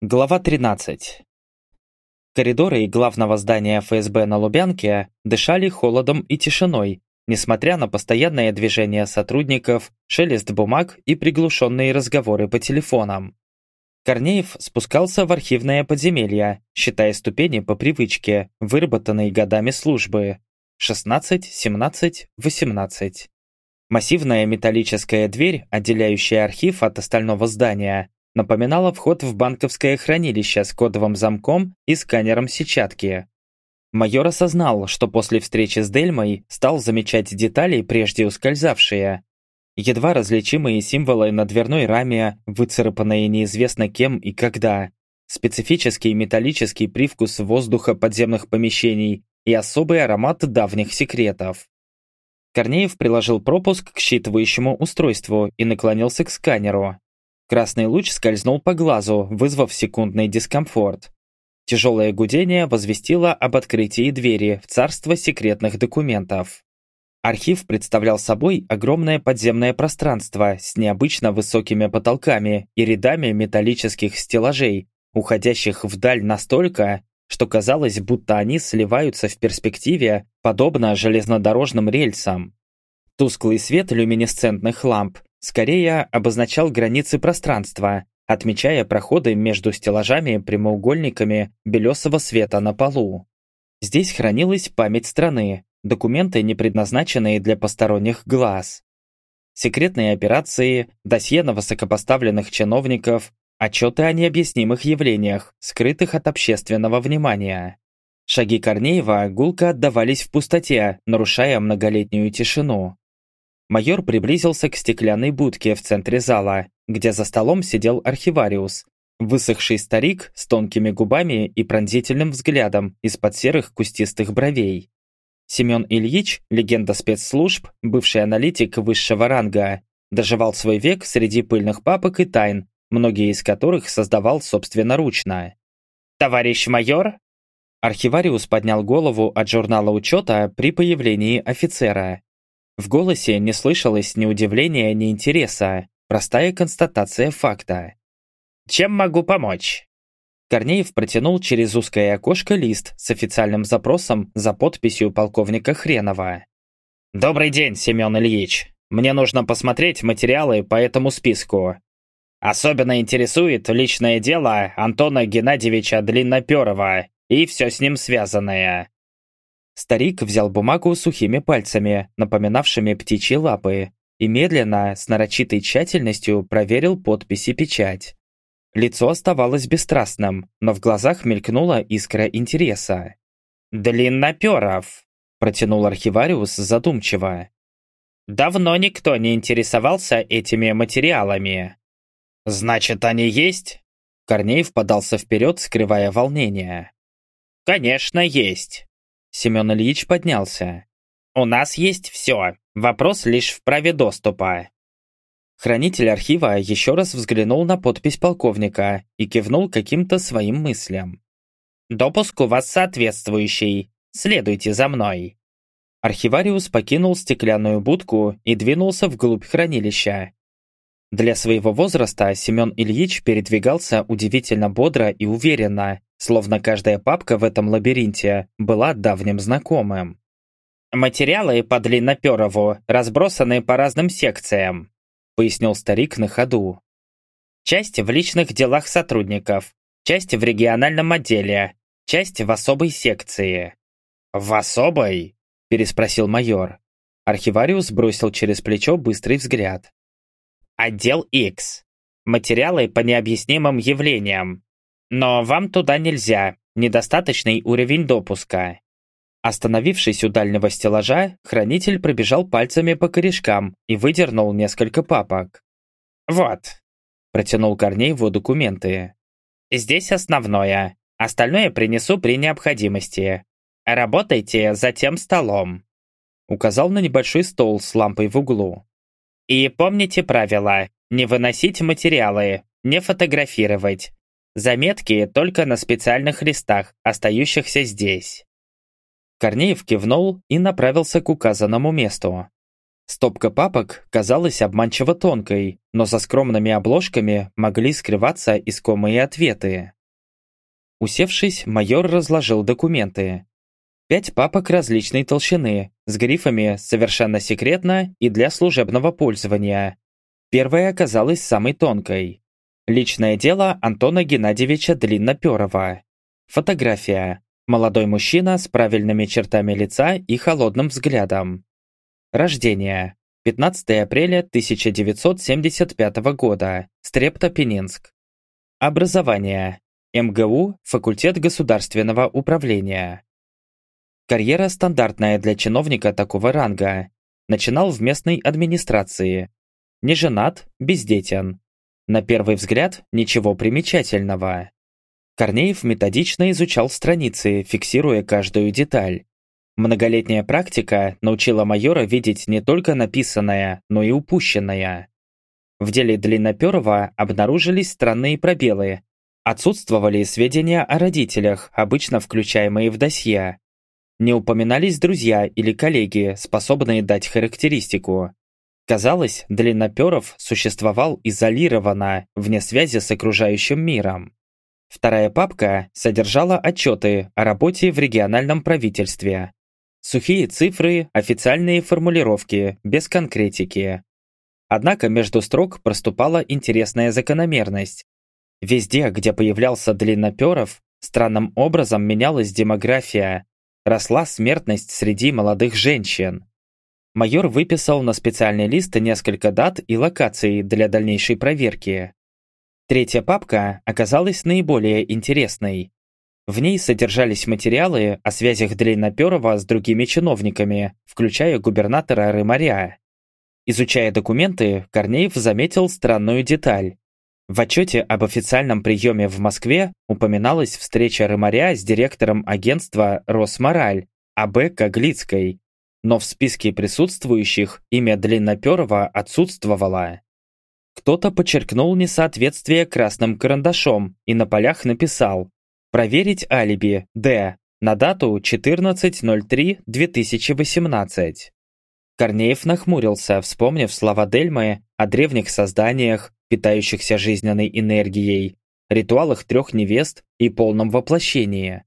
Глава 13. Коридоры главного здания ФСБ на Лубянке дышали холодом и тишиной, несмотря на постоянное движение сотрудников, шелест бумаг и приглушенные разговоры по телефонам. Корнеев спускался в архивное подземелье, считая ступени по привычке, выработанной годами службы. 16, 17, 18. Массивная металлическая дверь, отделяющая архив от остального здания, напоминала вход в банковское хранилище с кодовым замком и сканером сетчатки. Майор осознал, что после встречи с Дельмой стал замечать детали, прежде ускользавшие. Едва различимые символы на дверной раме, выцарапанные неизвестно кем и когда. Специфический металлический привкус воздуха подземных помещений и особый аромат давних секретов. Корнеев приложил пропуск к считывающему устройству и наклонился к сканеру. Красный луч скользнул по глазу, вызвав секундный дискомфорт. Тяжелое гудение возвестило об открытии двери в царство секретных документов. Архив представлял собой огромное подземное пространство с необычно высокими потолками и рядами металлических стеллажей, уходящих вдаль настолько, что казалось, будто они сливаются в перспективе, подобно железнодорожным рельсам. Тусклый свет люминесцентных ламп скорее обозначал границы пространства, отмечая проходы между стеллажами прямоугольниками белесого света на полу. Здесь хранилась память страны, документы, не предназначенные для посторонних глаз. Секретные операции, досье на высокопоставленных чиновников, отчеты о необъяснимых явлениях, скрытых от общественного внимания. Шаги Корнеева гулко отдавались в пустоте, нарушая многолетнюю тишину. Майор приблизился к стеклянной будке в центре зала, где за столом сидел архивариус, высохший старик с тонкими губами и пронзительным взглядом из-под серых кустистых бровей. Семен Ильич, легенда спецслужб, бывший аналитик высшего ранга, доживал свой век среди пыльных папок и тайн, многие из которых создавал собственноручно. «Товарищ майор?» Архивариус поднял голову от журнала учета при появлении офицера в голосе не слышалось ни удивления, ни интереса. Простая констатация факта. «Чем могу помочь?» Корнеев протянул через узкое окошко лист с официальным запросом за подписью полковника Хренова. «Добрый день, Семен Ильич. Мне нужно посмотреть материалы по этому списку. Особенно интересует личное дело Антона Геннадьевича Длинноперова и все с ним связанное. Старик взял бумагу сухими пальцами, напоминавшими птичьи лапы, и медленно, с нарочитой тщательностью проверил подпись и печать. Лицо оставалось бесстрастным, но в глазах мелькнула искра интереса. «Длинноперов», – протянул архивариус задумчиво. «Давно никто не интересовался этими материалами». «Значит, они есть?» Корнеев подался вперед, скрывая волнение. «Конечно, есть. Семен Ильич поднялся. «У нас есть все. Вопрос лишь в праве доступа». Хранитель архива еще раз взглянул на подпись полковника и кивнул каким-то своим мыслям. «Допуск у вас соответствующий. Следуйте за мной». Архивариус покинул стеклянную будку и двинулся вглубь хранилища. Для своего возраста Семен Ильич передвигался удивительно бодро и уверенно, словно каждая папка в этом лабиринте была давним знакомым. «Материалы по Длинноперову разбросаны по разным секциям», пояснил старик на ходу. «Часть в личных делах сотрудников, часть в региональном отделе, часть в особой секции». «В особой?» переспросил майор. Архивариус бросил через плечо быстрый взгляд. «Отдел X. Материалы по необъяснимым явлениям, но вам туда нельзя, недостаточный уровень допуска. Остановившись у дальнего стеллажа, хранитель пробежал пальцами по корешкам и выдернул несколько папок. «Вот», – протянул Корнееву документы. «Здесь основное. Остальное принесу при необходимости. Работайте за тем столом». Указал на небольшой стол с лампой в углу. «И помните правила. Не выносить материалы, не фотографировать, Заметки только на специальных листах, остающихся здесь. Корнеев кивнул и направился к указанному месту. Стопка папок казалась обманчиво тонкой, но за скромными обложками могли скрываться искомые ответы. Усевшись, майор разложил документы. Пять папок различной толщины, с грифами «Совершенно секретно» и «Для служебного пользования». Первая оказалась самой тонкой. Личное дело Антона Геннадьевича Длинноперова. Фотография. Молодой мужчина с правильными чертами лица и холодным взглядом. Рождение. 15 апреля 1975 года. Стрептопенинск. Образование. МГУ, факультет государственного управления. Карьера стандартная для чиновника такого ранга. Начинал в местной администрации. Не женат, бездетен. На первый взгляд ничего примечательного. Корнеев методично изучал страницы, фиксируя каждую деталь. Многолетняя практика научила майора видеть не только написанное, но и упущенное. В деле Длинноперова обнаружились странные пробелы. Отсутствовали сведения о родителях, обычно включаемые в досье. Не упоминались друзья или коллеги, способные дать характеристику. Казалось, Длинноперов существовал изолированно, вне связи с окружающим миром. Вторая папка содержала отчеты о работе в региональном правительстве. Сухие цифры, официальные формулировки, без конкретики. Однако между строк проступала интересная закономерность. Везде, где появлялся Длинноперов, странным образом менялась демография, росла смертность среди молодых женщин. Майор выписал на специальный лист несколько дат и локаций для дальнейшей проверки. Третья папка оказалась наиболее интересной. В ней содержались материалы о связях Длинноперова с другими чиновниками, включая губернатора Рымаря. Изучая документы, Корнеев заметил странную деталь. В отчете об официальном приеме в Москве упоминалась встреча Рымаря с директором агентства «Росмораль» А.Б. Коглицкой, но в списке присутствующих имя Длинноперова отсутствовало. Кто-то подчеркнул несоответствие красным карандашом и на полях написал «Проверить алиби Д. на дату 14.03.2018». Корнеев нахмурился, вспомнив слова Дельмы о древних созданиях, питающихся жизненной энергией, ритуалах трех невест и полном воплощении.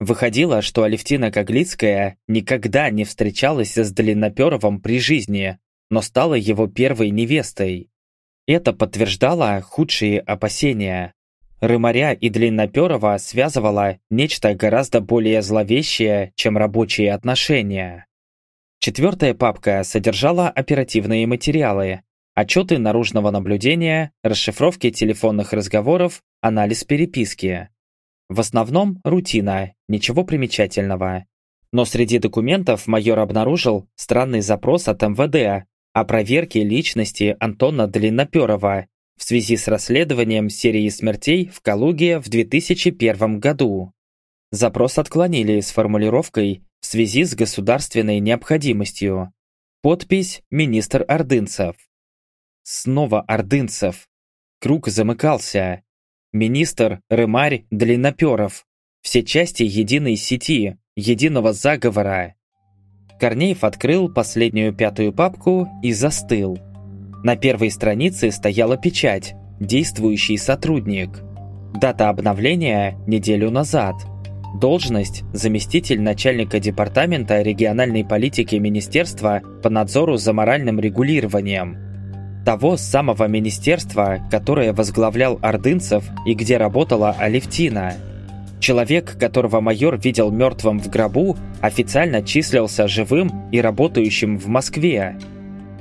Выходило, что Алевтина Коглицкая никогда не встречалась с Длинноперовым при жизни, но стала его первой невестой. Это подтверждало худшие опасения. Рымаря и Длинноперова связывало нечто гораздо более зловещее, чем рабочие отношения. Четвертая папка содержала оперативные материалы, отчеты наружного наблюдения, расшифровки телефонных разговоров, анализ переписки. В основном рутина, ничего примечательного. Но среди документов майор обнаружил странный запрос от МВД о проверке личности Антона Длинноперова в связи с расследованием серии смертей в Калуге в 2001 году. Запрос отклонили с формулировкой «в связи с государственной необходимостью». Подпись «Министр Ордынцев». Снова Ордынцев. Круг замыкался. Министр, Рымарь, Длинноперов. Все части единой сети, единого заговора. Корнеев открыл последнюю пятую папку и застыл. На первой странице стояла печать «Действующий сотрудник». Дата обновления – неделю назад. Должность – заместитель начальника департамента региональной политики Министерства по надзору за моральным регулированием – того самого министерства, которое возглавлял Ордынцев и где работала Алевтина. Человек, которого майор видел мертвым в гробу, официально числился живым и работающим в Москве.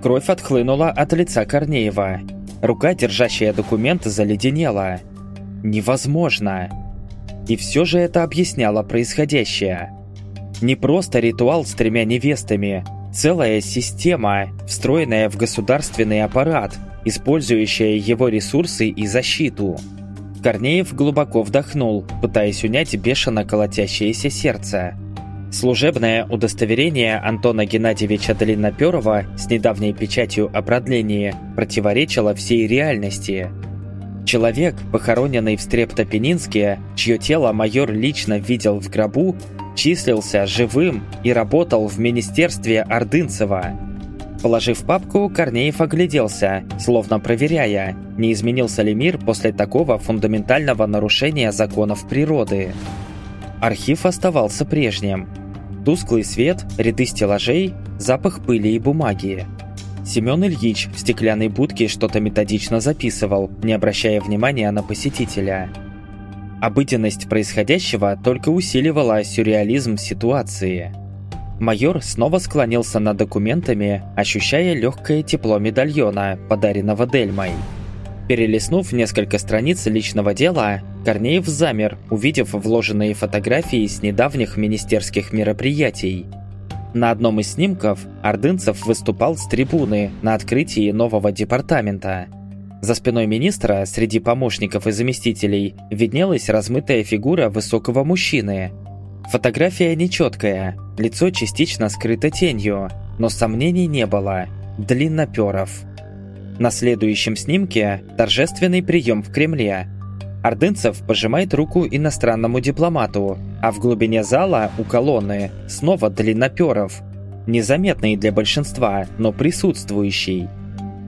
Кровь отхлынула от лица Корнеева. Рука, держащая документ, заледенела. Невозможно. И все же это объясняло происходящее. Не просто ритуал с тремя невестами – Целая система, встроенная в государственный аппарат, использующая его ресурсы и защиту. Корнеев глубоко вдохнул, пытаясь унять бешено колотящееся сердце. Служебное удостоверение Антона Геннадьевича Длинноперова с недавней печатью о продлении противоречило всей реальности. Человек, похороненный в Стрептопенинске, чье тело майор лично видел в гробу, числился живым и работал в министерстве Ордынцева. Положив папку, Корнеев огляделся, словно проверяя, не изменился ли мир после такого фундаментального нарушения законов природы. Архив оставался прежним. Тусклый свет, ряды стеллажей, запах пыли и бумаги. Семен Ильич в стеклянной будке что-то методично записывал, не обращая внимания на посетителя. Обыденность происходящего только усиливала сюрреализм ситуации. Майор снова склонился над документами, ощущая легкое тепло медальона, подаренного Дельмой. Перелистнув несколько страниц личного дела, Корнеев замер, увидев вложенные фотографии с недавних министерских мероприятий. На одном из снимков Ордынцев выступал с трибуны на открытии нового департамента. За спиной министра, среди помощников и заместителей, виднелась размытая фигура высокого мужчины – Фотография нечеткая, лицо частично скрыто тенью, но сомнений не было. Длинноперов. На следующем снимке торжественный прием в Кремле. Ордынцев пожимает руку иностранному дипломату, а в глубине зала у колонны снова длинноперов. Незаметный для большинства, но присутствующий.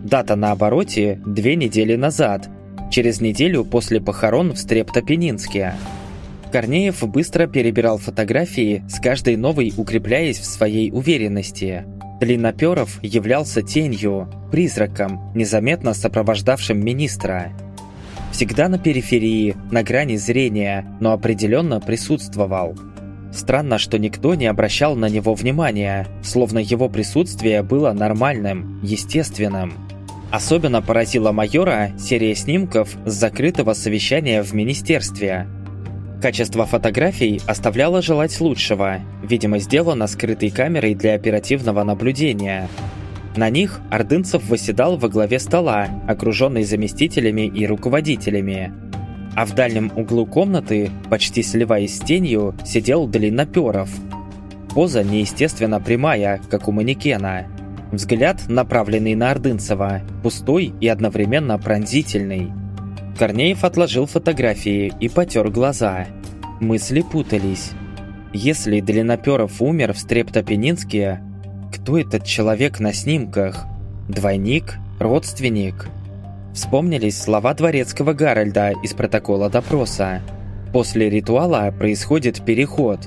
Дата на обороте две недели назад, через неделю после похорон в Стрептопенинске. Корнеев быстро перебирал фотографии, с каждой новой укрепляясь в своей уверенности. Длинноперов являлся тенью, призраком, незаметно сопровождавшим министра. Всегда на периферии, на грани зрения, но определенно присутствовал. Странно, что никто не обращал на него внимания, словно его присутствие было нормальным, естественным. Особенно поразила майора серия снимков с закрытого совещания в министерстве – Качество фотографий оставляло желать лучшего, видимо сделано скрытой камерой для оперативного наблюдения. На них Ордынцев восседал во главе стола, окруженный заместителями и руководителями. А в дальнем углу комнаты, почти сливаясь с тенью, сидел Длинноперов. Поза неестественно прямая, как у манекена. Взгляд, направленный на Ордынцева, пустой и одновременно пронзительный. Корнеев отложил фотографии и потер глаза. Мысли путались. Если Длинноперов умер в Стрептопенинске, кто этот человек на снимках? Двойник? Родственник? Вспомнились слова дворецкого Гарольда из протокола допроса. После ритуала происходит переход.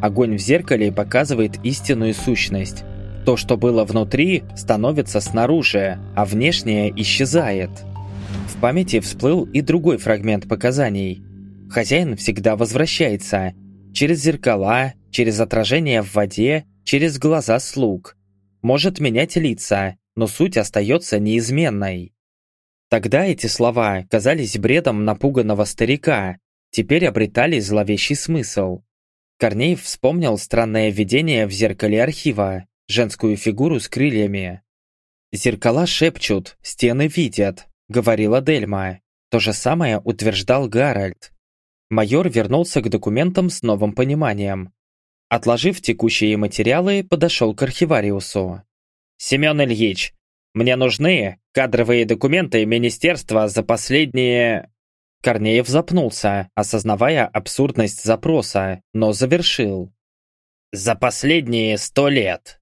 Огонь в зеркале показывает истинную сущность. То, что было внутри, становится снаружи, а внешнее исчезает. В памяти всплыл и другой фрагмент показаний. Хозяин всегда возвращается. Через зеркала, через отражение в воде, через глаза слуг. Может менять лица, но суть остается неизменной. Тогда эти слова казались бредом напуганного старика, теперь обретали зловещий смысл. Корнеев вспомнил странное видение в зеркале архива, женскую фигуру с крыльями. Зеркала шепчут, стены видят, — говорила Дельма. То же самое утверждал Гарольд. Майор вернулся к документам с новым пониманием. Отложив текущие материалы, подошел к архивариусу. «Семен Ильич, мне нужны кадровые документы министерства за последние...» Корнеев запнулся, осознавая абсурдность запроса, но завершил. «За последние сто лет».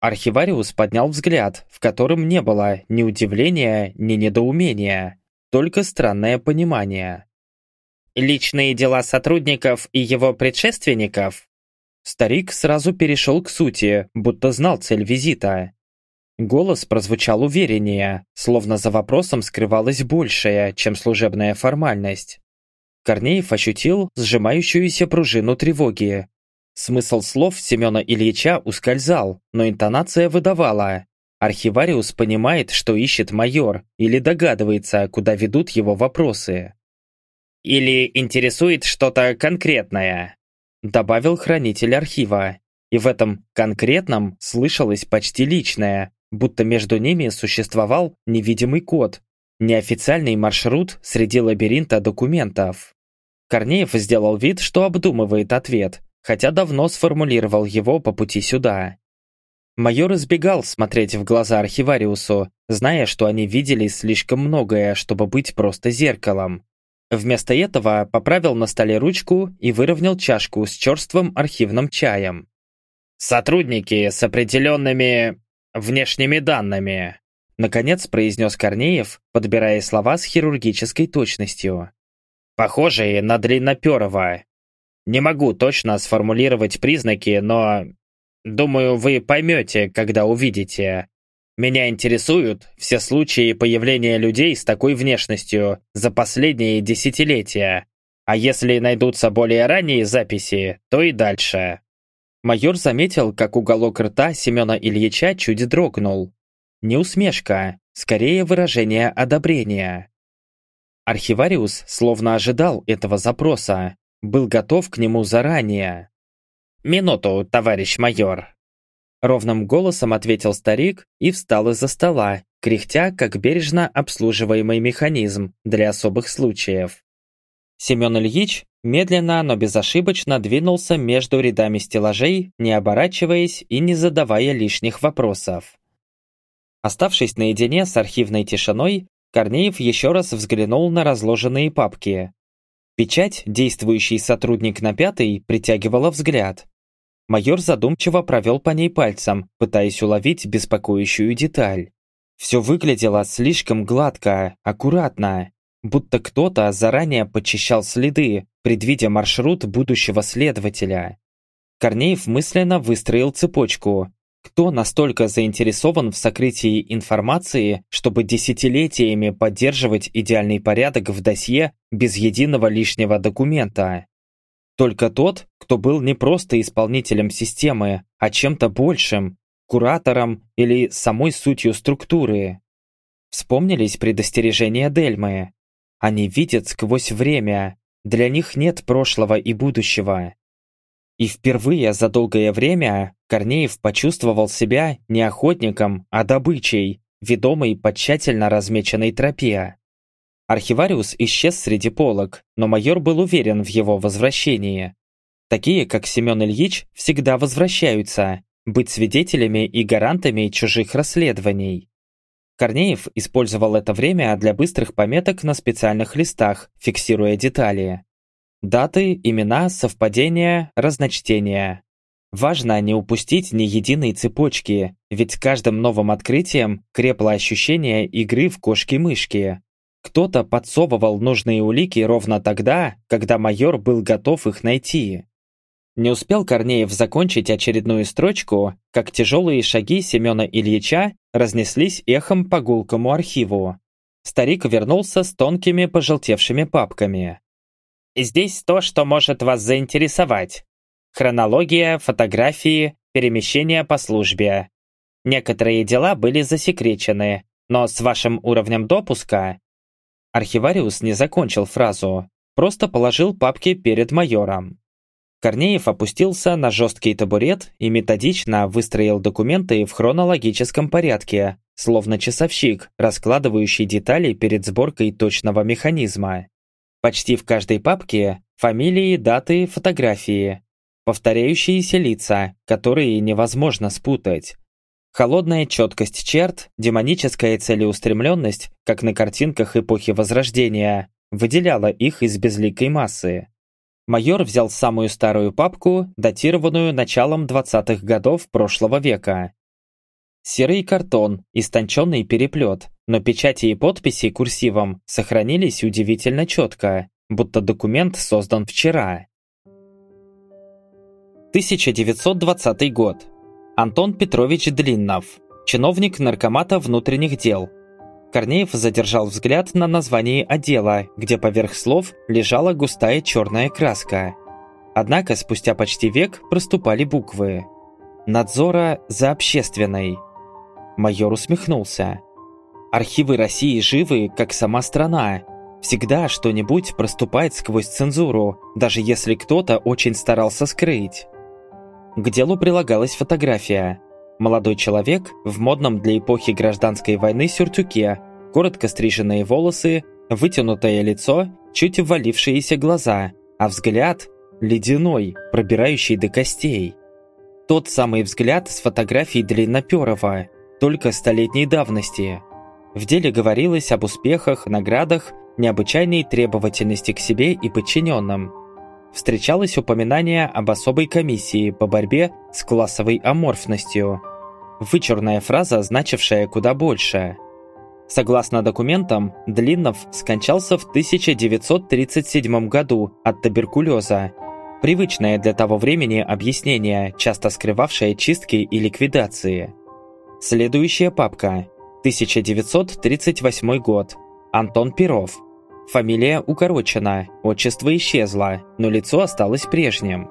Архивариус поднял взгляд, в котором не было ни удивления, ни недоумения, только странное понимание. «Личные дела сотрудников и его предшественников?» Старик сразу перешел к сути, будто знал цель визита. Голос прозвучал увереннее, словно за вопросом скрывалось большее, чем служебная формальность. Корнеев ощутил сжимающуюся пружину тревоги, Смысл слов Семена Ильича ускользал, но интонация выдавала. Архивариус понимает, что ищет майор, или догадывается, куда ведут его вопросы. «Или интересует что-то конкретное», добавил хранитель архива. И в этом конкретном слышалось почти личное, будто между ними существовал невидимый код, неофициальный маршрут среди лабиринта документов. Корнеев сделал вид, что обдумывает ответ, хотя давно сформулировал его по пути сюда. Майор избегал смотреть в глаза архивариусу, зная, что они видели слишком многое, чтобы быть просто зеркалом. Вместо этого поправил на столе ручку и выровнял чашку с черствым архивным чаем. «Сотрудники с определенными внешними данными», наконец произнес Корнеев, подбирая слова с хирургической точностью. «Похожие на длинноперого. Не могу точно сформулировать признаки, но... Думаю, вы поймете, когда увидите. Меня интересуют все случаи появления людей с такой внешностью за последние десятилетия. А если найдутся более ранние записи, то и дальше. Майор заметил, как уголок рта Семена Ильича чуть дрогнул. Не усмешка, скорее выражение одобрения. Архивариус словно ожидал этого запроса, был готов к нему заранее. «Минуту, товарищ майор!» Ровным голосом ответил старик и встал из-за стола, кряхтя, как бережно обслуживаемый механизм для особых случаев. Семен Ильич медленно, но безошибочно двинулся между рядами стеллажей, не оборачиваясь и не задавая лишних вопросов. Оставшись наедине с архивной тишиной, Корнеев еще раз взглянул на разложенные папки. Печать, действующий сотрудник на пятой, притягивала взгляд. Майор задумчиво провел по ней пальцем, пытаясь уловить беспокоящую деталь. Все выглядело слишком гладко, аккуратно, будто кто-то заранее почищал следы, предвидя маршрут будущего следователя. Корнеев мысленно выстроил цепочку. Кто настолько заинтересован в сокрытии информации, чтобы десятилетиями поддерживать идеальный порядок в досье без единого лишнего документа? Только тот, кто был не просто исполнителем системы, а чем-то большим, куратором или самой сутью структуры. Вспомнились предостережения Дельмы. Они видят сквозь время, для них нет прошлого и будущего. И впервые за долгое время Корнеев почувствовал себя не охотником, а добычей, ведомой по тщательно размеченной тропе. Архивариус исчез среди полок, но майор был уверен в его возвращении. Такие, как Семен Ильич, всегда возвращаются, быть свидетелями и гарантами чужих расследований. Корнеев использовал это время для быстрых пометок на специальных листах, фиксируя детали. Даты, имена, совпадения, разночтения. Важно не упустить ни единой цепочки, ведь каждым новым открытием крепло ощущение игры в кошки-мышки. Кто-то подсовывал нужные улики ровно тогда, когда майор был готов их найти. Не успел Корнеев закончить очередную строчку, как тяжелые шаги Семена Ильича разнеслись эхом по гулкому архиву. Старик вернулся с тонкими пожелтевшими папками. «Здесь то, что может вас заинтересовать. Хронология, фотографии, перемещения по службе. Некоторые дела были засекречены, но с вашим уровнем допуска Архивариус не закончил фразу, просто положил папки перед майором. Корнеев опустился на жесткий табурет и методично выстроил документы в хронологическом порядке, словно часовщик, раскладывающий детали перед сборкой точного механизма. Почти в каждой папке фамилии, даты, фотографии. Повторяющиеся лица, которые невозможно спутать. Холодная четкость черт, демоническая целеустремленность, как на картинках эпохи Возрождения, выделяла их из безликой массы. Майор взял самую старую папку, датированную началом 20-х годов прошлого века. Серый картон, истонченный переплет, но печати и подписи курсивом сохранились удивительно четко, будто документ создан вчера. 1920 год. Антон Петрович Длиннов, чиновник Наркомата внутренних дел. Корнеев задержал взгляд на названии отдела, где поверх слов лежала густая черная краска. Однако спустя почти век проступали буквы. «Надзора за общественной». Майор усмехнулся. «Архивы России живы, как сама страна. Всегда что-нибудь проступает сквозь цензуру, даже если кто-то очень старался скрыть». К делу прилагалась фотография. Молодой человек в модном для эпохи гражданской войны сюртюке, коротко стриженные волосы, вытянутое лицо, чуть ввалившиеся глаза, а взгляд ледяной, пробирающий до костей. Тот самый взгляд с фотографией Длинноперова, только столетней давности. В деле говорилось об успехах, наградах, необычайной требовательности к себе и подчиненным – встречалось упоминание об особой комиссии по борьбе с классовой аморфностью. Вычурная фраза, значившая куда больше. Согласно документам, Длиннов скончался в 1937 году от туберкулеза. Привычное для того времени объяснение, часто скрывавшее чистки и ликвидации. Следующая папка. 1938 год. Антон Перов. Фамилия укорочена, отчество исчезло, но лицо осталось прежним.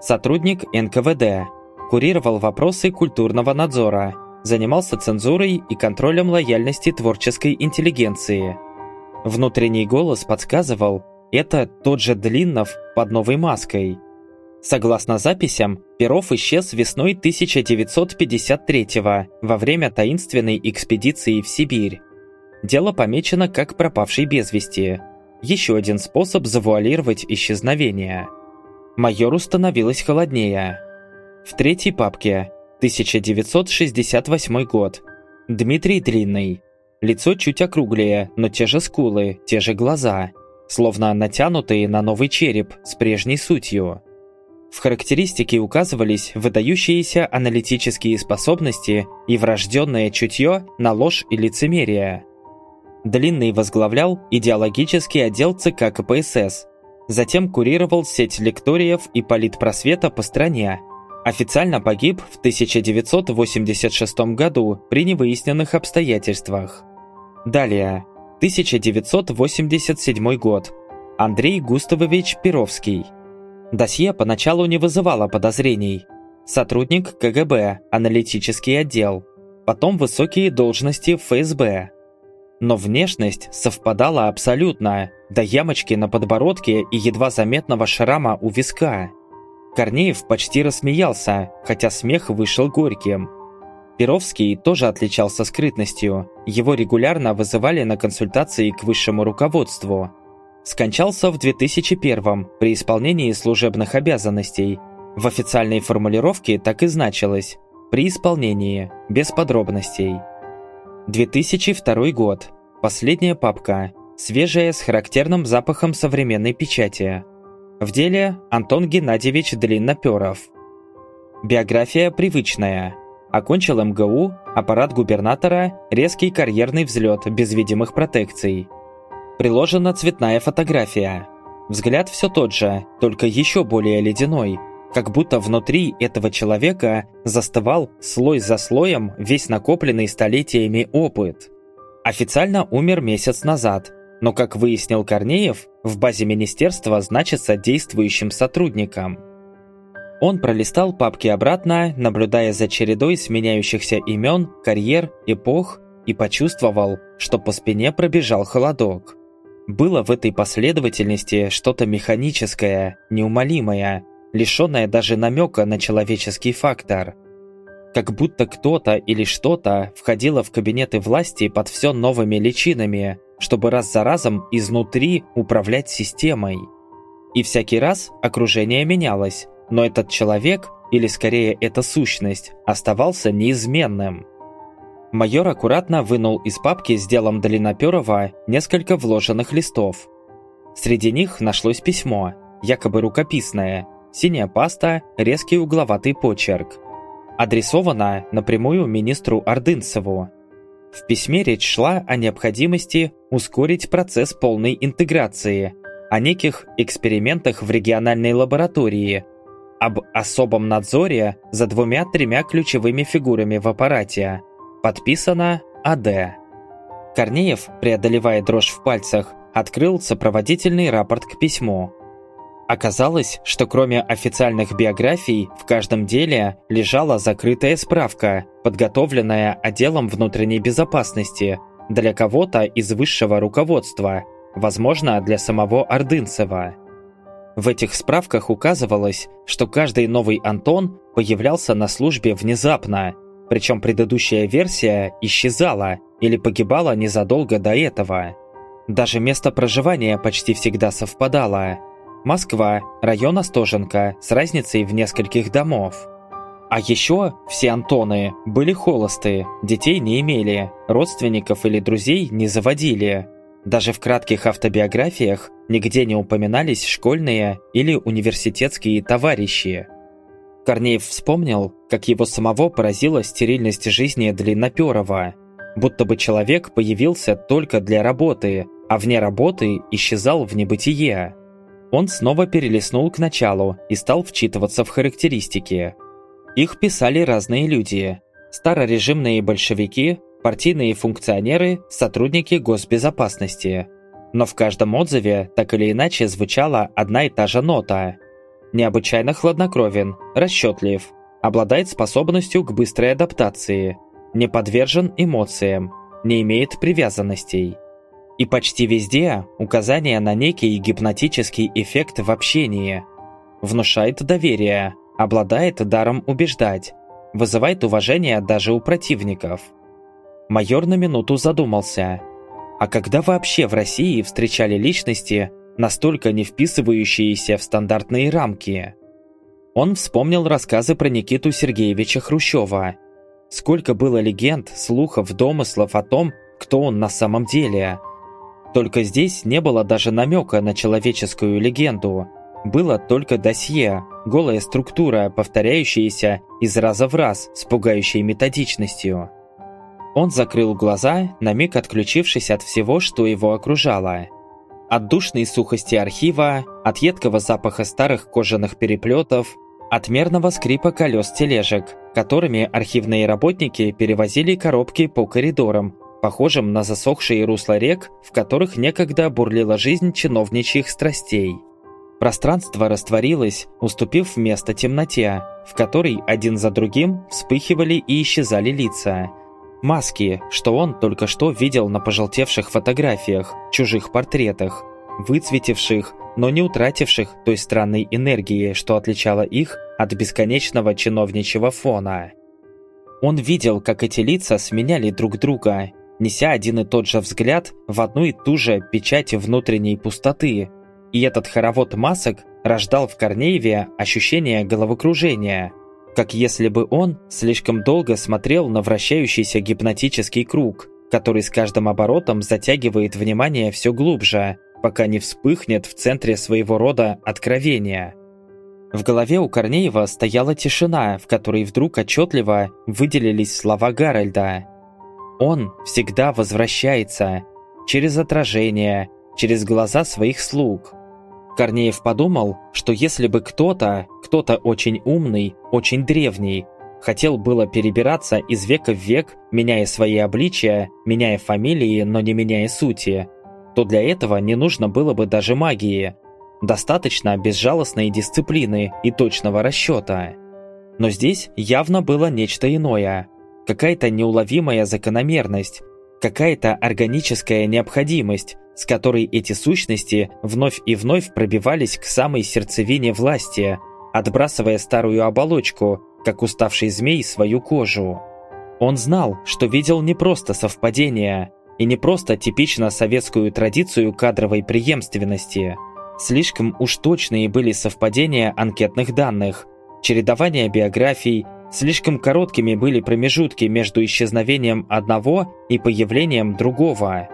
Сотрудник НКВД. Курировал вопросы культурного надзора. Занимался цензурой и контролем лояльности творческой интеллигенции. Внутренний голос подсказывал, это тот же Длиннов под новой маской. Согласно записям, Перов исчез весной 1953 во время таинственной экспедиции в Сибирь. Дело помечено как пропавший без вести. Еще один способ завуалировать исчезновение. Майору становилось холоднее. В третьей папке 1968 год. Дмитрий Длинный. Лицо чуть округлее, но те же скулы, те же глаза, словно натянутые на новый череп с прежней сутью. В характеристике указывались выдающиеся аналитические способности и врожденное чутье на ложь и лицемерие. Длинный возглавлял идеологический отдел ЦК КПСС, затем курировал сеть лекториев и политпросвета по стране. Официально погиб в 1986 году при невыясненных обстоятельствах. Далее, 1987 год. Андрей Густавович Перовский. Досье поначалу не вызывало подозрений. Сотрудник КГБ, аналитический отдел. Потом высокие должности в ФСБ. Но внешность совпадала абсолютно, до ямочки на подбородке и едва заметного шрама у виска. Корнеев почти рассмеялся, хотя смех вышел горьким. Перовский тоже отличался скрытностью, его регулярно вызывали на консультации к высшему руководству. Скончался в 2001 при исполнении служебных обязанностей. В официальной формулировке так и значилось «при исполнении», без подробностей. 2002 год. Последняя папка. Свежая, с характерным запахом современной печати. В деле Антон Геннадьевич Длинноперов. Биография привычная. Окончил МГУ, аппарат губернатора, резкий карьерный взлет без видимых протекций. Приложена цветная фотография. Взгляд все тот же, только еще более ледяной, как будто внутри этого человека застывал слой за слоем весь накопленный столетиями опыт. Официально умер месяц назад, но, как выяснил Корнеев, в базе министерства значится действующим сотрудником. Он пролистал папки обратно, наблюдая за чередой сменяющихся имен, карьер, эпох, и почувствовал, что по спине пробежал холодок. Было в этой последовательности что-то механическое, неумолимое, лишенная даже намека на человеческий фактор. Как будто кто-то или что-то входило в кабинеты власти под все новыми личинами, чтобы раз за разом изнутри управлять системой. И всякий раз окружение менялось, но этот человек, или скорее эта сущность, оставался неизменным. Майор аккуратно вынул из папки с делом Длинноперова несколько вложенных листов. Среди них нашлось письмо, якобы рукописное, синяя паста, резкий угловатый почерк. Адресована напрямую министру Ордынцеву. В письме речь шла о необходимости ускорить процесс полной интеграции, о неких экспериментах в региональной лаборатории, об особом надзоре за двумя-тремя ключевыми фигурами в аппарате. Подписано АД. Корнеев, преодолевая дрожь в пальцах, открыл сопроводительный рапорт к письму. Оказалось, что кроме официальных биографий, в каждом деле лежала закрытая справка, подготовленная отделом внутренней безопасности для кого-то из высшего руководства, возможно, для самого Ордынцева. В этих справках указывалось, что каждый новый Антон появлялся на службе внезапно, причем предыдущая версия исчезала или погибала незадолго до этого. Даже место проживания почти всегда совпадало – Москва, район Остоженко, с разницей в нескольких домов. А еще все Антоны были холосты, детей не имели, родственников или друзей не заводили. Даже в кратких автобиографиях нигде не упоминались школьные или университетские товарищи. Корнеев вспомнил, как его самого поразила стерильность жизни Длинноперова. Будто бы человек появился только для работы, а вне работы исчезал в небытие. Он снова перелистнул к началу и стал вчитываться в характеристики. Их писали разные люди. Старорежимные большевики, партийные функционеры, сотрудники госбезопасности. Но в каждом отзыве так или иначе звучала одна и та же нота – необычайно хладнокровен, расчетлив, обладает способностью к быстрой адаптации, не подвержен эмоциям, не имеет привязанностей. И почти везде указание на некий гипнотический эффект в общении. Внушает доверие, обладает даром убеждать, вызывает уважение даже у противников. Майор на минуту задумался. А когда вообще в России встречали личности, настолько не вписывающиеся в стандартные рамки. Он вспомнил рассказы про Никиту Сергеевича Хрущева. Сколько было легенд, слухов, домыслов о том, кто он на самом деле. Только здесь не было даже намека на человеческую легенду. Было только досье, голая структура, повторяющаяся из раза в раз с пугающей методичностью. Он закрыл глаза, на миг отключившись от всего, что его окружало. От душной сухости архива, от едкого запаха старых кожаных переплетов, от мерного скрипа колес тележек, которыми архивные работники перевозили коробки по коридорам, похожим на засохшие русла рек, в которых некогда бурлила жизнь чиновничьих страстей. Пространство растворилось, уступив место темноте, в которой один за другим вспыхивали и исчезали лица – Маски, что он только что видел на пожелтевших фотографиях, чужих портретах, выцветивших, но не утративших той странной энергии, что отличало их от бесконечного чиновничьего фона. Он видел, как эти лица сменяли друг друга, неся один и тот же взгляд в одну и ту же печать внутренней пустоты. И этот хоровод масок рождал в Корнееве ощущение головокружения – как если бы он слишком долго смотрел на вращающийся гипнотический круг, который с каждым оборотом затягивает внимание все глубже, пока не вспыхнет в центре своего рода откровения. В голове у Корнеева стояла тишина, в которой вдруг отчетливо выделились слова Гарольда. «Он всегда возвращается, через отражение, через глаза своих слуг, Корнеев подумал, что если бы кто-то, кто-то очень умный, очень древний, хотел было перебираться из века в век, меняя свои обличия, меняя фамилии, но не меняя сути, то для этого не нужно было бы даже магии. Достаточно безжалостной дисциплины и точного расчета. Но здесь явно было нечто иное. Какая-то неуловимая закономерность, какая-то органическая необходимость, с которой эти сущности вновь и вновь пробивались к самой сердцевине власти, отбрасывая старую оболочку, как уставший змей свою кожу. Он знал, что видел не просто совпадение, и не просто типично советскую традицию кадровой преемственности. Слишком уж точные были совпадения анкетных данных, чередование биографий, слишком короткими были промежутки между исчезновением одного и появлением другого.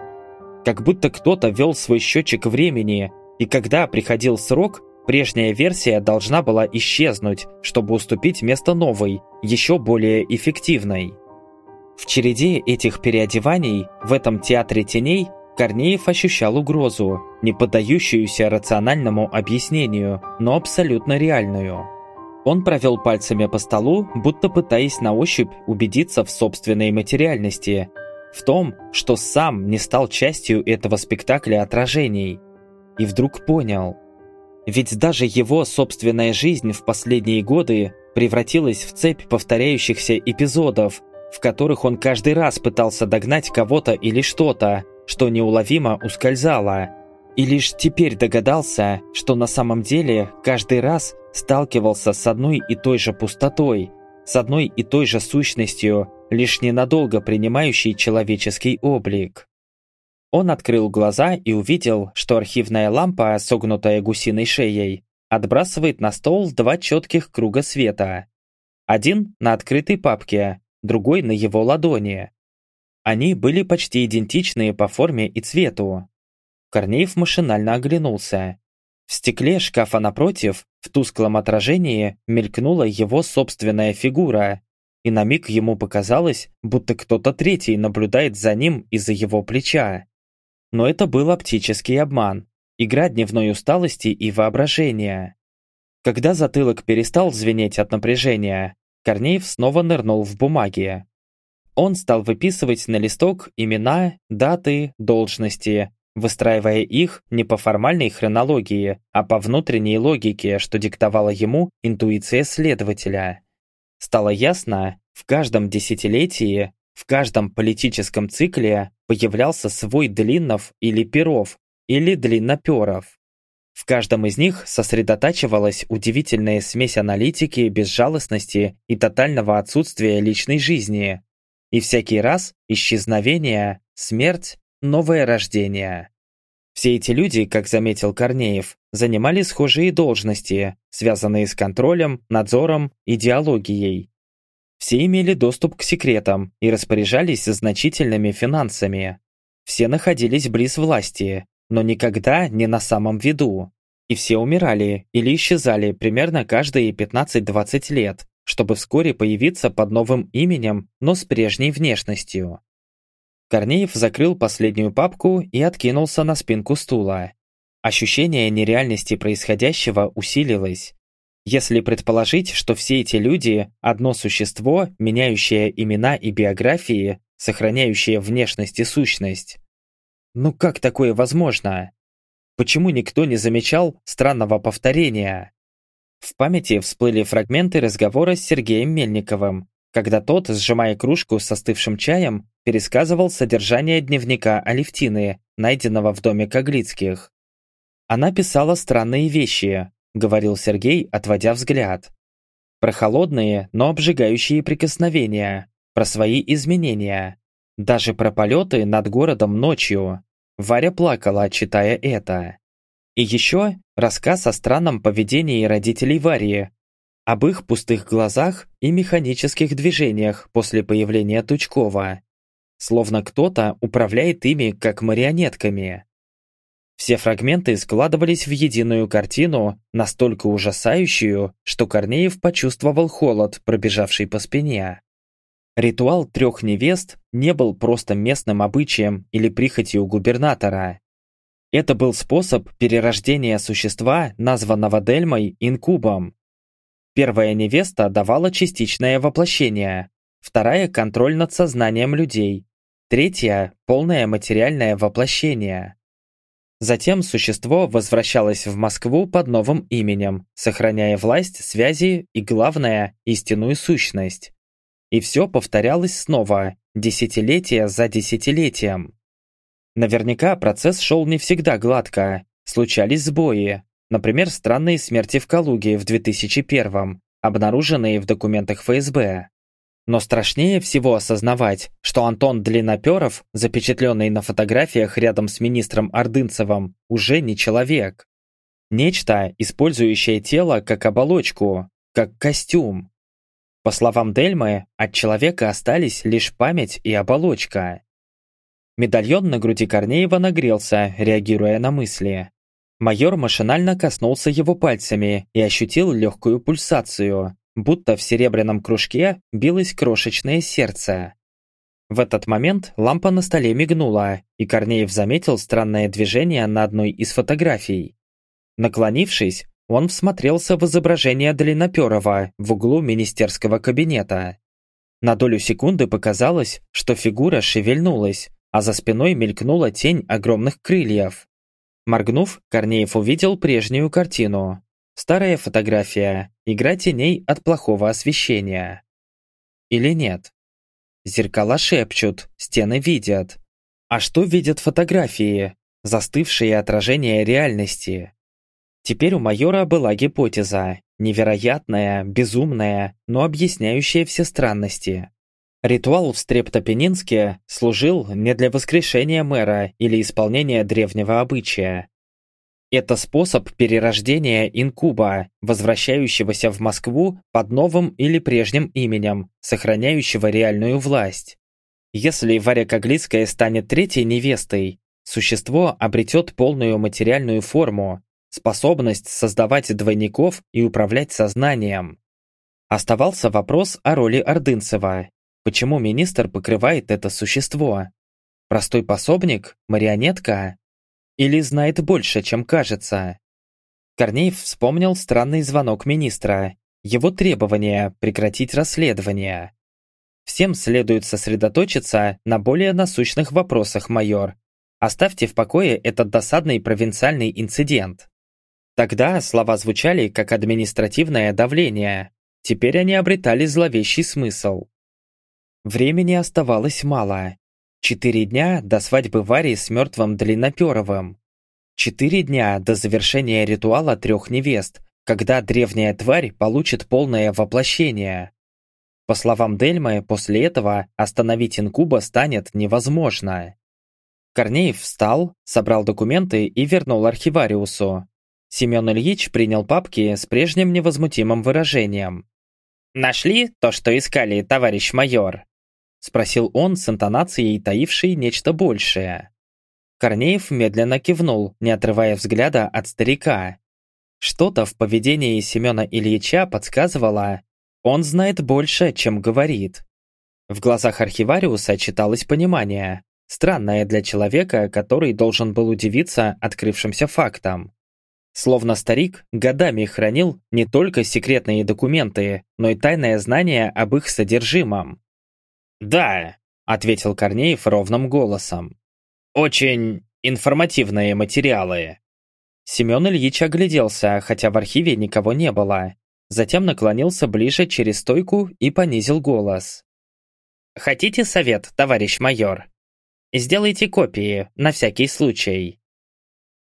Как будто кто-то вел свой счетчик времени, и когда приходил срок, прежняя версия должна была исчезнуть, чтобы уступить место новой, еще более эффективной. В череде этих переодеваний в этом театре теней Корнеев ощущал угрозу, не поддающуюся рациональному объяснению, но абсолютно реальную. Он провел пальцами по столу, будто пытаясь на ощупь убедиться в собственной материальности в том, что сам не стал частью этого спектакля отражений. И вдруг понял. Ведь даже его собственная жизнь в последние годы превратилась в цепь повторяющихся эпизодов, в которых он каждый раз пытался догнать кого-то или что-то, что неуловимо ускользало. И лишь теперь догадался, что на самом деле каждый раз сталкивался с одной и той же пустотой, с одной и той же сущностью, лишь ненадолго принимающий человеческий облик. Он открыл глаза и увидел, что архивная лампа, согнутая гусиной шеей, отбрасывает на стол два четких круга света. Один на открытой папке, другой на его ладони. Они были почти идентичные по форме и цвету. Корнеев машинально оглянулся. В стекле шкафа напротив, в тусклом отражении, мелькнула его собственная фигура, и на миг ему показалось, будто кто-то третий наблюдает за ним из-за его плеча. Но это был оптический обман, игра дневной усталости и воображения. Когда затылок перестал звенеть от напряжения, Корнеев снова нырнул в бумаги. Он стал выписывать на листок имена, даты, должности, выстраивая их не по формальной хронологии, а по внутренней логике, что диктовала ему интуиция следователя. Стало ясно, в каждом десятилетии, в каждом политическом цикле появлялся свой Длиннов или Перов, или Длинноперов. В каждом из них сосредотачивалась удивительная смесь аналитики, безжалостности и тотального отсутствия личной жизни. И всякий раз исчезновение, смерть, новое рождение. Все эти люди, как заметил Корнеев, занимали схожие должности, связанные с контролем, надзором, идеологией. Все имели доступ к секретам и распоряжались значительными финансами. Все находились близ власти, но никогда не на самом виду. И все умирали или исчезали примерно каждые 15-20 лет, чтобы вскоре появиться под новым именем, но с прежней внешностью. Корнеев закрыл последнюю папку и откинулся на спинку стула. Ощущение нереальности происходящего усилилось. Если предположить, что все эти люди – одно существо, меняющее имена и биографии, сохраняющее внешность и сущность. Ну как такое возможно? Почему никто не замечал странного повторения? В памяти всплыли фрагменты разговора с Сергеем Мельниковым, когда тот, сжимая кружку с остывшим чаем, пересказывал содержание дневника Алевтины, найденного в доме Коглицких. «Она писала странные вещи», — говорил Сергей, отводя взгляд. «Про холодные, но обжигающие прикосновения, про свои изменения, даже про полеты над городом ночью. Варя плакала, читая это. И еще рассказ о странном поведении родителей Варии, об их пустых глазах и механических движениях после появления Тучкова. Словно кто-то управляет ими как марионетками. Все фрагменты складывались в единую картину, настолько ужасающую, что Корнеев почувствовал холод, пробежавший по спине. Ритуал трех невест не был просто местным обычаем или прихотью губернатора. Это был способ перерождения существа, названного Дельмой инкубом. Первая невеста давала частичное воплощение, вторая – контроль над сознанием людей, третья – полное материальное воплощение. Затем существо возвращалось в Москву под новым именем, сохраняя власть, связи и, главное, истинную сущность. И все повторялось снова, десятилетия за десятилетием. Наверняка процесс шел не всегда гладко, случались сбои, например, странные смерти в Калуге в 2001 обнаруженные в документах ФСБ. Но страшнее всего осознавать, что Антон Длинноперов, запечатленный на фотографиях рядом с министром Ордынцевым, уже не человек. Нечто, использующее тело как оболочку, как костюм, по словам Дельмы, от человека остались лишь память и оболочка. Медальон на груди Корнеева нагрелся, реагируя на мысли. Майор машинально коснулся его пальцами и ощутил легкую пульсацию, будто в серебряном кружке билось крошечное сердце. В этот момент лампа на столе мигнула, и Корнеев заметил странное движение на одной из фотографий. Наклонившись, он всмотрелся в изображение Длинноперова в углу министерского кабинета. На долю секунды показалось, что фигура шевельнулась, а за спиной мелькнула тень огромных крыльев. Моргнув, Корнеев увидел прежнюю картину. Старая фотография, игра теней от плохого освещения. Или нет? Зеркала шепчут, стены видят. А что видят фотографии? Застывшие отражения реальности. Теперь у майора была гипотеза, невероятная, безумная, но объясняющая все странности. Ритуал в Стрептопенинске служил не для воскрешения мэра или исполнения древнего обычая. Это способ перерождения инкуба, возвращающегося в Москву под новым или прежним именем, сохраняющего реальную власть. Если Варя Коглицкая станет третьей невестой, существо обретет полную материальную форму, способность создавать двойников и управлять сознанием. Оставался вопрос о роли Ордынцева. Почему министр покрывает это существо? Простой пособник? Марионетка? Или знает больше, чем кажется? Корнеев вспомнил странный звонок министра, его требование прекратить расследование. Всем следует сосредоточиться на более насущных вопросах, майор. Оставьте в покое этот досадный провинциальный инцидент. Тогда слова звучали как административное давление. Теперь они обретали зловещий смысл. Времени оставалось мало. Четыре дня до свадьбы Вари с мертвым Длинноперовым. Четыре дня до завершения ритуала трех невест, когда древняя тварь получит полное воплощение. По словам Дельмы, после этого остановить инкуба станет невозможно. Корнеев встал, собрал документы и вернул архивариусу. Семен Ильич принял папки с прежним невозмутимым выражением. «Нашли то, что искали, товарищ майор?» Спросил он с интонацией, таившей нечто большее. Корнеев медленно кивнул, не отрывая взгляда от старика. Что-то в поведении Семена Ильича подсказывало, он знает больше, чем говорит. В глазах архивариуса читалось понимание, странное для человека, который должен был удивиться открывшимся фактам. Словно старик годами хранил не только секретные документы, но и тайное знание об их содержимом. «Да», — ответил Корнеев ровным голосом. «Очень информативные материалы». Семен Ильич огляделся, хотя в архиве никого не было. Затем наклонился ближе через стойку и понизил голос. «Хотите совет, товарищ майор? Сделайте копии, на всякий случай».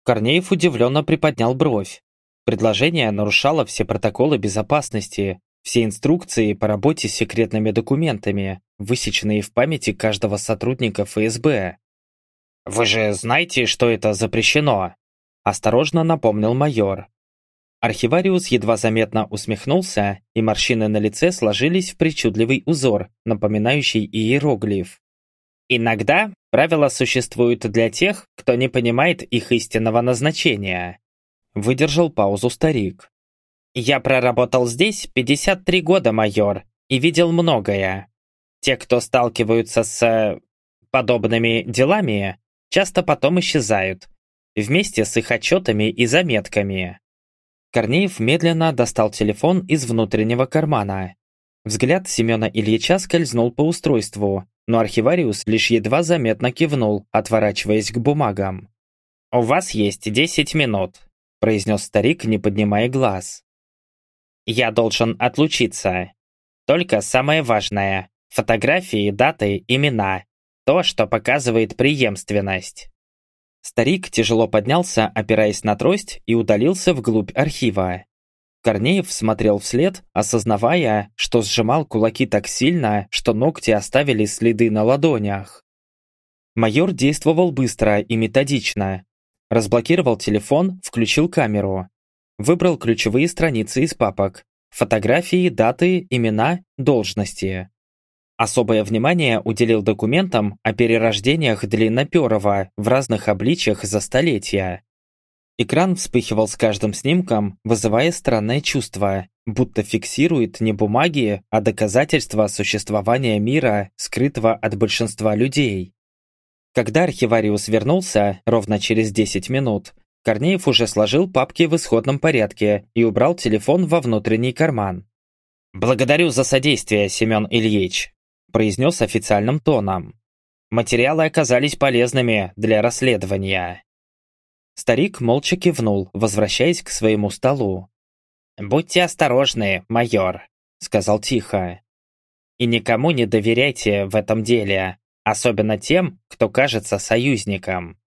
Корнеев удивленно приподнял бровь. Предложение нарушало все протоколы безопасности, все инструкции по работе с секретными документами, высеченные в памяти каждого сотрудника ФСБ. «Вы же знаете, что это запрещено?» Осторожно напомнил майор. Архивариус едва заметно усмехнулся, и морщины на лице сложились в причудливый узор, напоминающий иероглиф. Иногда правила существуют для тех, кто не понимает их истинного назначения. Выдержал паузу старик. Я проработал здесь 53 года, майор, и видел многое. Те, кто сталкиваются с э, подобными делами, часто потом исчезают, вместе с их отчетами и заметками. Корнеев медленно достал телефон из внутреннего кармана. Взгляд Семена Ильича скользнул по устройству, но архивариус лишь едва заметно кивнул, отворачиваясь к бумагам. «У вас есть десять минут», – произнес старик, не поднимая глаз. «Я должен отлучиться. Только самое важное – фотографии, даты, имена. То, что показывает преемственность». Старик тяжело поднялся, опираясь на трость, и удалился вглубь архива. Корнеев смотрел вслед, осознавая, что сжимал кулаки так сильно, что ногти оставили следы на ладонях. Майор действовал быстро и методично. Разблокировал телефон, включил камеру. Выбрал ключевые страницы из папок. Фотографии, даты, имена, должности. Особое внимание уделил документам о перерождениях Длинноперова в разных обличьях за столетия. Экран вспыхивал с каждым снимком, вызывая странное чувство, будто фиксирует не бумаги, а доказательства существования мира, скрытого от большинства людей. Когда архивариус вернулся, ровно через 10 минут, Корнеев уже сложил папки в исходном порядке и убрал телефон во внутренний карман. «Благодарю за содействие, Семен Ильич», – произнес официальным тоном. «Материалы оказались полезными для расследования». Старик молча кивнул, возвращаясь к своему столу. «Будьте осторожны, майор», — сказал тихо. «И никому не доверяйте в этом деле, особенно тем, кто кажется союзником».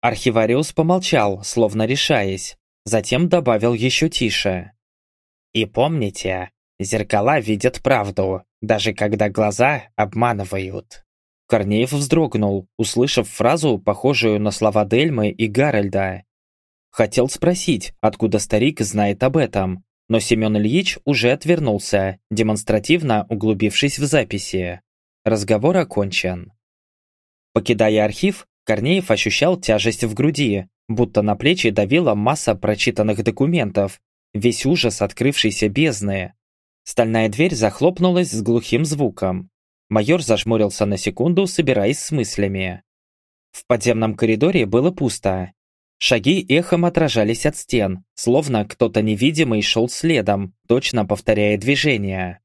Архивариус помолчал, словно решаясь, затем добавил еще тише. «И помните, зеркала видят правду, даже когда глаза обманывают». Корнеев вздрогнул, услышав фразу, похожую на слова Дельмы и Гарольда. Хотел спросить, откуда старик знает об этом, но Семен Ильич уже отвернулся, демонстративно углубившись в записи. Разговор окончен. Покидая архив, Корнеев ощущал тяжесть в груди, будто на плечи давила масса прочитанных документов, весь ужас открывшейся бездны. Стальная дверь захлопнулась с глухим звуком. Майор зажмурился на секунду, собираясь с мыслями. В подземном коридоре было пусто. Шаги эхом отражались от стен, словно кто-то невидимый шел следом, точно повторяя движение.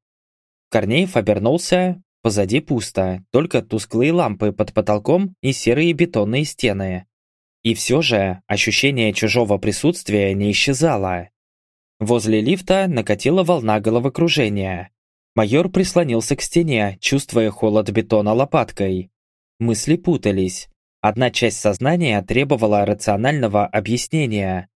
Корнеев обернулся, позади пусто, только тусклые лампы под потолком и серые бетонные стены. И все же ощущение чужого присутствия не исчезало. Возле лифта накатила волна головокружения. Майор прислонился к стене, чувствуя холод бетона лопаткой. Мысли путались. Одна часть сознания требовала рационального объяснения.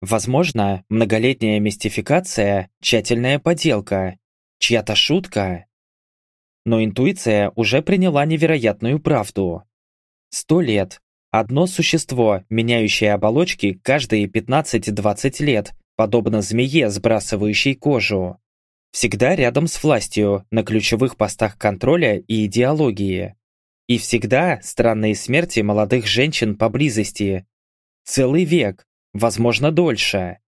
Возможно, многолетняя мистификация – тщательная поделка, чья-то шутка. Но интуиция уже приняла невероятную правду. Сто лет. Одно существо, меняющее оболочки каждые 15-20 лет, подобно змее, сбрасывающей кожу. Всегда рядом с властью, на ключевых постах контроля и идеологии. И всегда странные смерти молодых женщин поблизости. Целый век, возможно, дольше.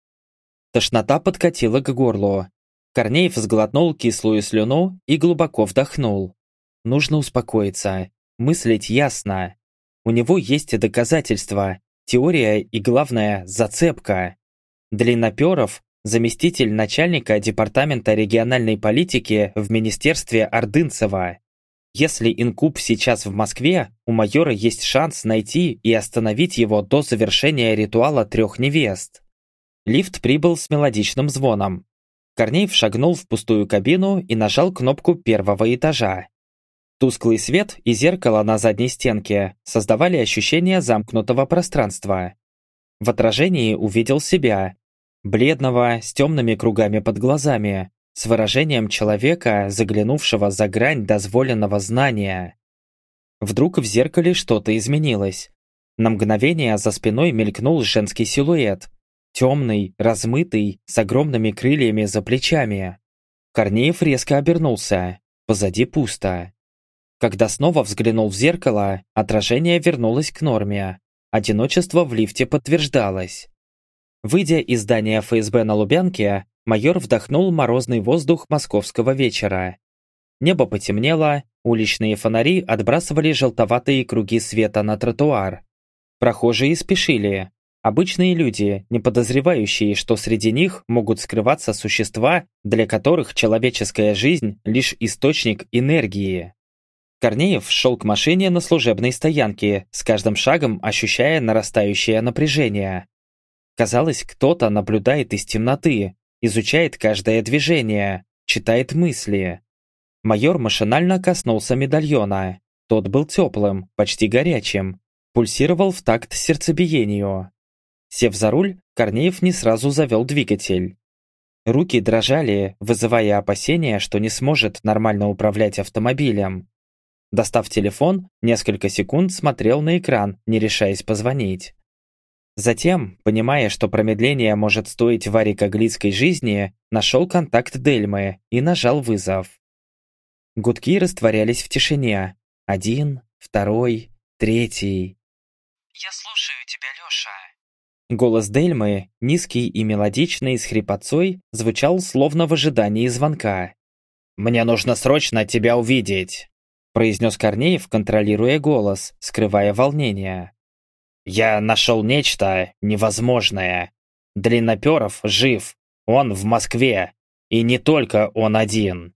Тошнота подкатила к горлу. Корнеев сглотнул кислую слюну и глубоко вдохнул. Нужно успокоиться, мыслить ясно. У него есть доказательства, теория и, главное, зацепка. Длинноперов – заместитель начальника Департамента региональной политики в Министерстве Ордынцева. Если инкуб сейчас в Москве, у майора есть шанс найти и остановить его до завершения ритуала трех невест. Лифт прибыл с мелодичным звоном. Корнеев шагнул в пустую кабину и нажал кнопку первого этажа. Тусклый свет и зеркало на задней стенке создавали ощущение замкнутого пространства. В отражении увидел себя, бледного, с темными кругами под глазами, с выражением человека, заглянувшего за грань дозволенного знания. Вдруг в зеркале что-то изменилось. На мгновение за спиной мелькнул женский силуэт. Темный, размытый, с огромными крыльями за плечами. Корнеев резко обернулся. Позади пусто. Когда снова взглянул в зеркало, отражение вернулось к норме. Одиночество в лифте подтверждалось. Выйдя из здания ФСБ на Лубянке, майор вдохнул морозный воздух московского вечера. Небо потемнело, уличные фонари отбрасывали желтоватые круги света на тротуар. Прохожие спешили. Обычные люди, не подозревающие, что среди них могут скрываться существа, для которых человеческая жизнь – лишь источник энергии. Корнеев шел к машине на служебной стоянке, с каждым шагом ощущая нарастающее напряжение. Казалось, кто-то наблюдает из темноты, изучает каждое движение, читает мысли. Майор машинально коснулся медальона. Тот был теплым, почти горячим, пульсировал в такт сердцебиению. Сев за руль, Корнеев не сразу завел двигатель. Руки дрожали, вызывая опасения, что не сможет нормально управлять автомобилем. Достав телефон, несколько секунд смотрел на экран, не решаясь позвонить. Затем, понимая, что промедление может стоить Варе Коглицкой жизни, нашел контакт Дельмы и нажал вызов. Гудки растворялись в тишине. Один, второй, третий. «Я слушаю тебя, Лёша». Голос Дельмы, низкий и мелодичный, с хрипотцой, звучал словно в ожидании звонка. «Мне нужно срочно тебя увидеть», произнес Корнеев, контролируя голос, скрывая волнение. Я нашел нечто невозможное. Длинноперов жив, он в Москве, и не только он один.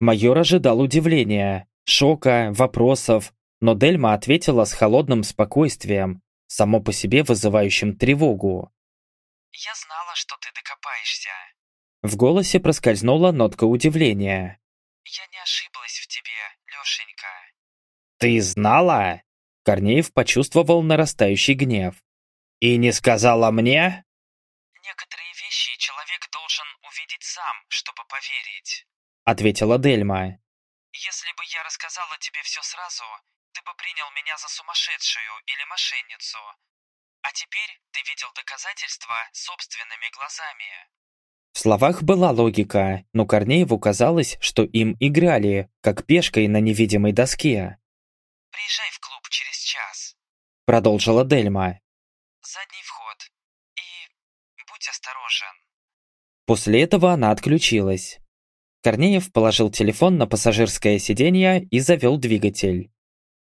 Майор ожидал удивления, шока, вопросов, но Дельма ответила с холодным спокойствием, само по себе вызывающим тревогу. «Я знала, что ты докопаешься». В голосе проскользнула нотка удивления. «Я не ошиблась в тебе, Лешенька». «Ты знала?» Корнеев почувствовал нарастающий гнев. «И не сказала мне?» «Некоторые вещи человек должен увидеть сам, чтобы поверить», ответила Дельма. «Если бы я рассказала тебе все сразу, бы принял меня за сумасшедшую или мошенницу. А теперь ты видел доказательства собственными глазами». В словах была логика, но Корнееву казалось, что им играли, как пешкой на невидимой доске. «Приезжай в клуб через час». продолжила Дельма. Задний вход. И будь осторожен. После этого она отключилась. Корнеев положил телефон на пассажирское сиденье и завел двигатель.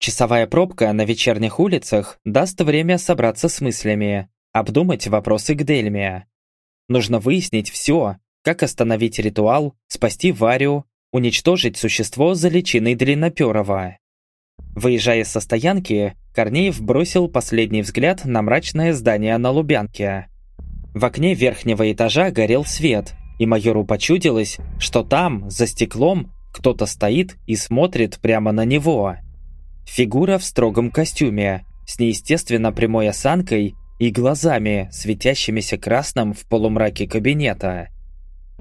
Часовая пробка на вечерних улицах даст время собраться с мыслями, обдумать вопросы к Дельме. Нужно выяснить все, как остановить ритуал, спасти Варю, уничтожить существо за личиной Длинноперова. Выезжая со стоянки, Корнеев бросил последний взгляд на мрачное здание на Лубянке. В окне верхнего этажа горел свет, и майору почудилось, что там, за стеклом, кто-то стоит и смотрит прямо на него. Фигура в строгом костюме, с неестественно прямой осанкой и глазами, светящимися красным в полумраке кабинета.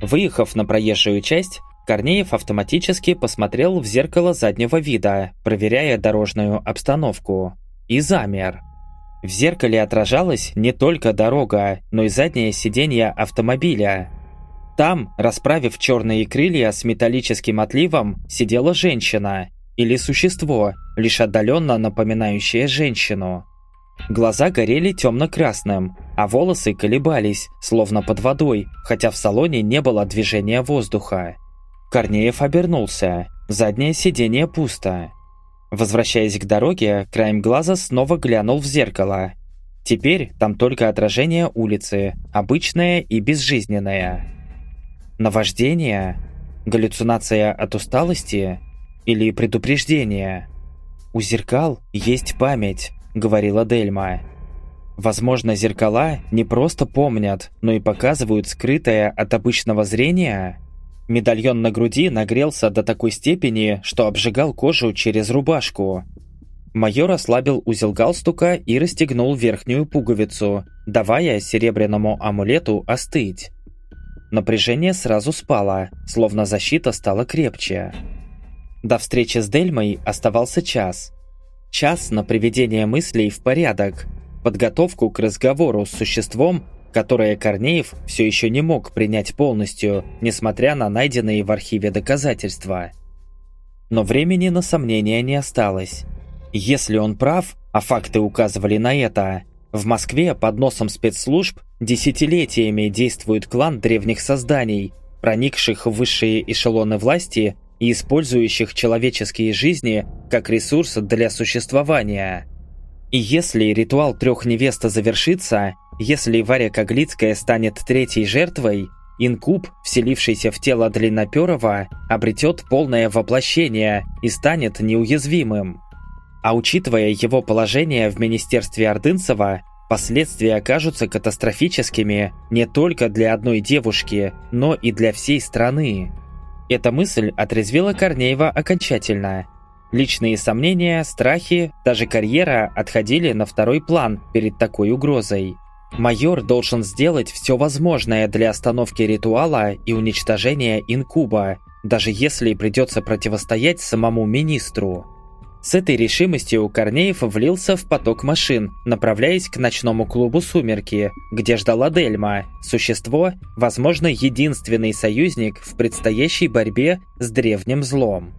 Выехав на проезжую часть, Корнеев автоматически посмотрел в зеркало заднего вида, проверяя дорожную обстановку. И замер. В зеркале отражалась не только дорога, но и заднее сиденье автомобиля. Там, расправив черные крылья с металлическим отливом, сидела женщина или существо, лишь отдаленно напоминающее женщину. Глаза горели темно-красным, а волосы колебались, словно под водой, хотя в салоне не было движения воздуха. Корнеев обернулся. Заднее сиденье пусто. Возвращаясь к дороге, краем глаза снова глянул в зеркало. Теперь там только отражение улицы, обычное и безжизненное. Наваждение? Галлюцинация от усталости? Или предупреждение? У зеркал есть память, говорила Дельма. Возможно, зеркала не просто помнят, но и показывают скрытое от обычного зрения? Медальон на груди нагрелся до такой степени, что обжигал кожу через рубашку. Майор ослабил узел галстука и расстегнул верхнюю пуговицу, давая серебряному амулету остыть. Напряжение сразу спало, словно защита стала крепче. До встречи с Дельмой оставался час. Час на приведение мыслей в порядок, подготовку к разговору с существом, которое Корнеев все еще не мог принять полностью, несмотря на найденные в архиве доказательства. Но времени на сомнения не осталось. Если он прав, а факты указывали на это, в Москве под носом спецслужб десятилетиями действует клан древних созданий, проникших в высшие эшелоны власти использующих человеческие жизни как ресурс для существования. И если ритуал трех невест завершится, если Варя Коглицкая станет третьей жертвой, инкуб, вселившийся в тело Длинноперова, обретет полное воплощение и станет неуязвимым. А учитывая его положение в Министерстве Ордынцева, последствия окажутся катастрофическими не только для одной девушки, но и для всей страны. Эта мысль отрезвила Корнеева окончательно. Личные сомнения, страхи, даже карьера отходили на второй план перед такой угрозой. Майор должен сделать все возможное для остановки ритуала и уничтожения инкуба, даже если придется противостоять самому министру. С этой решимостью Корнеев влился в поток машин, направляясь к ночному клубу «Сумерки», где ждала Дельма, существо, возможно, единственный союзник в предстоящей борьбе с древним злом.